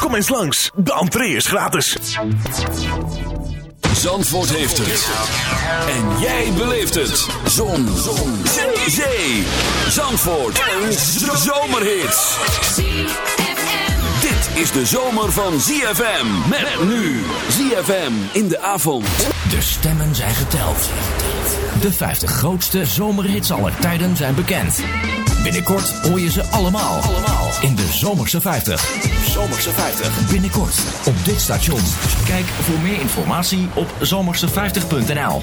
Kom eens langs, de entree is gratis. Zandvoort heeft het. En jij beleeft het. Zon. Zon. Zee. Zee. Zandvoort. Een zomerhit. Dit is de zomer van ZFM. Met nu. ZFM in de avond. De stemmen zijn geteld. De 50 grootste zomerhits aller tijden zijn bekend. Binnenkort hoor je ze allemaal. Allemaal. In de Zomerse 50. Zomerse 50. Binnenkort op dit station. Kijk voor meer informatie op zomerse50.nl.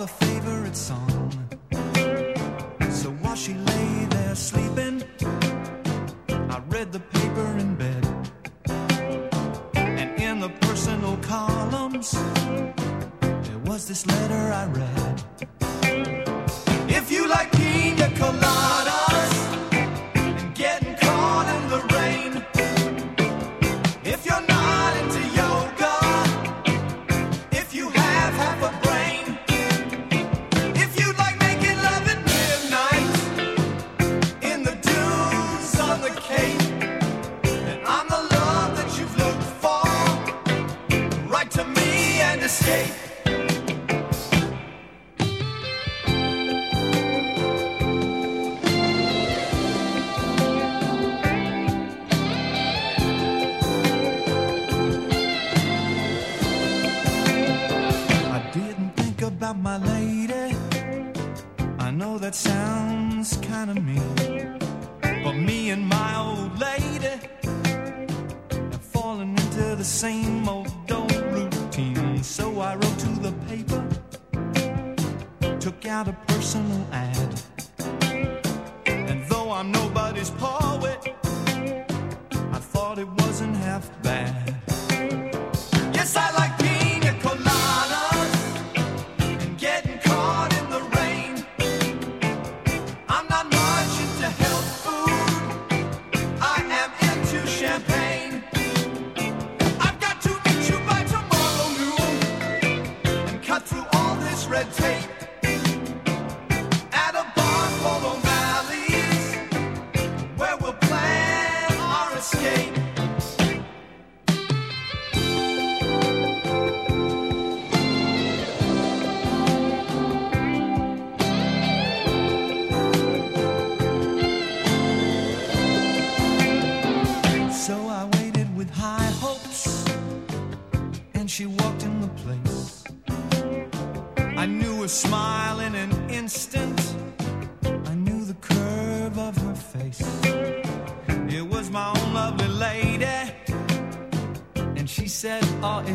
A favorite song.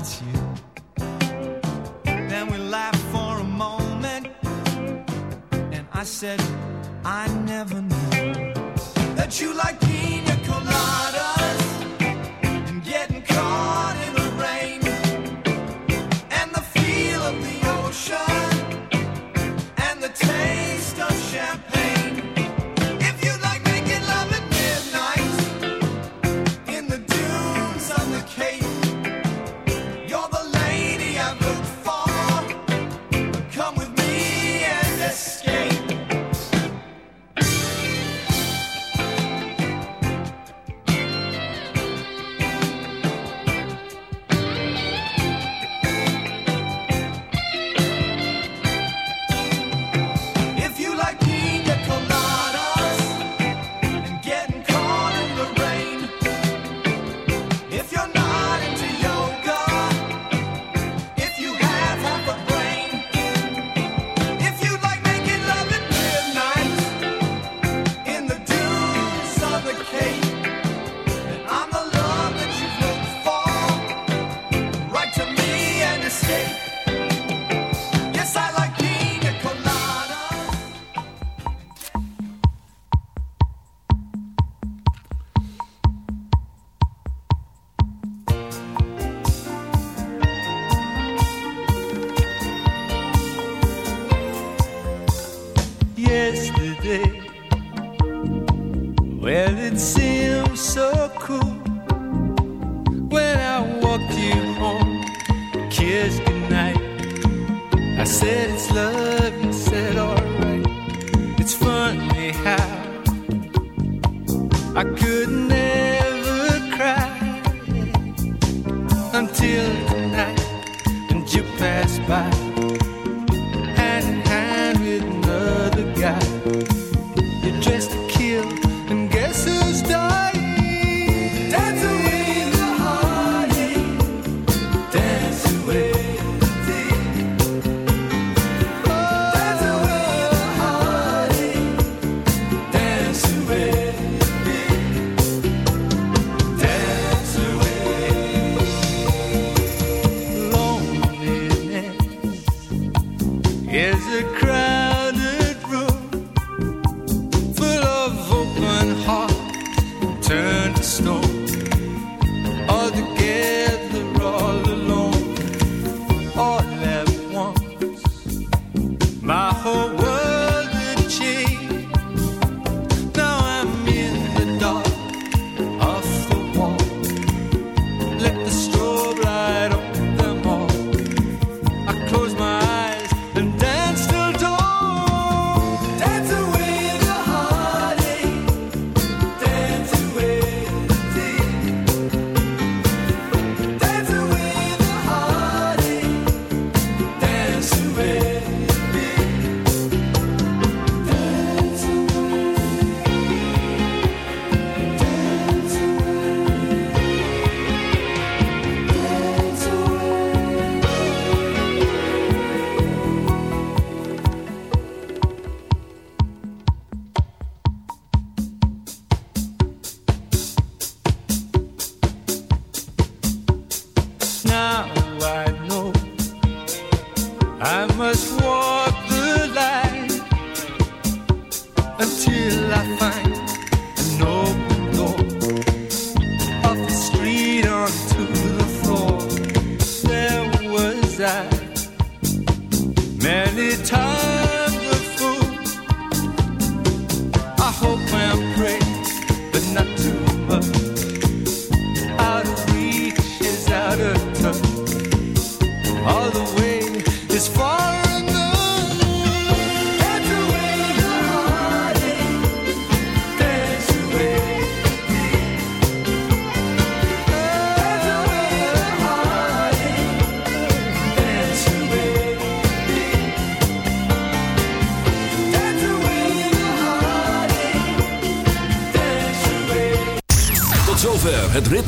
It's you.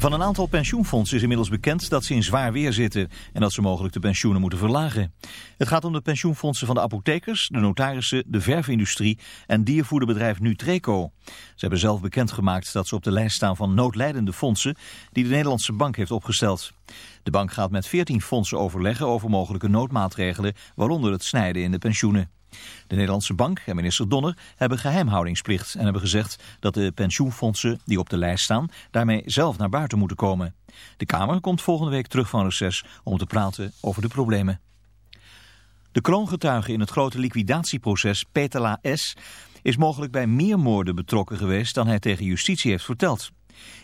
Van een aantal pensioenfondsen is inmiddels bekend dat ze in zwaar weer zitten en dat ze mogelijk de pensioenen moeten verlagen. Het gaat om de pensioenfondsen van de apothekers, de notarissen, de verfindustrie en diervoederbedrijf Nutreco. Ze hebben zelf bekendgemaakt dat ze op de lijst staan van noodlijdende fondsen die de Nederlandse bank heeft opgesteld. De bank gaat met 14 fondsen overleggen over mogelijke noodmaatregelen, waaronder het snijden in de pensioenen. De Nederlandse Bank en minister Donner hebben geheimhoudingsplicht en hebben gezegd dat de pensioenfondsen die op de lijst staan daarmee zelf naar buiten moeten komen. De Kamer komt volgende week terug van reces om te praten over de problemen. De kroongetuige in het grote liquidatieproces Petela S. is mogelijk bij meer moorden betrokken geweest dan hij tegen justitie heeft verteld.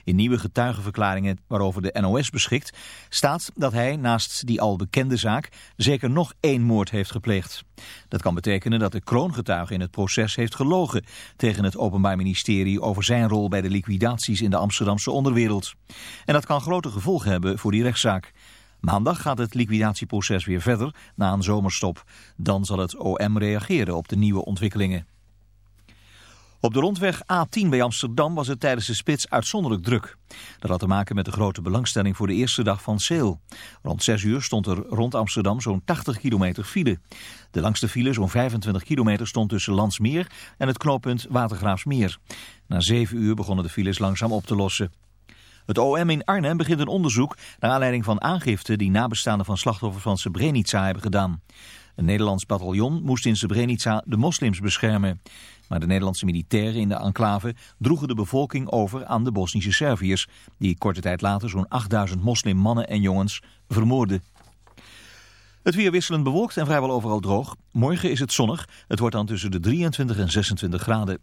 In nieuwe getuigenverklaringen waarover de NOS beschikt staat dat hij naast die al bekende zaak zeker nog één moord heeft gepleegd. Dat kan betekenen dat de kroongetuige in het proces heeft gelogen tegen het Openbaar Ministerie over zijn rol bij de liquidaties in de Amsterdamse onderwereld. En dat kan grote gevolgen hebben voor die rechtszaak. Maandag gaat het liquidatieproces weer verder na een zomerstop. Dan zal het OM reageren op de nieuwe ontwikkelingen. Op de rondweg A10 bij Amsterdam was het tijdens de spits uitzonderlijk druk. Dat had te maken met de grote belangstelling voor de eerste dag van sale. Rond 6 uur stond er rond Amsterdam zo'n 80 kilometer file. De langste file, zo'n 25 kilometer, stond tussen Landsmeer en het knooppunt Watergraafsmeer. Na 7 uur begonnen de files langzaam op te lossen. Het OM in Arnhem begint een onderzoek naar aanleiding van aangifte die nabestaanden van slachtoffers van Srebrenica hebben gedaan. Een Nederlands bataljon moest in Srebrenica de moslims beschermen. Maar de Nederlandse militairen in de enclave droegen de bevolking over aan de Bosnische Serviërs, die korte tijd later zo'n 8000 moslimmannen en jongens vermoorden. Het weer wisselend bewolkt en vrijwel overal droog. Morgen is het zonnig. Het wordt dan tussen de 23 en 26 graden.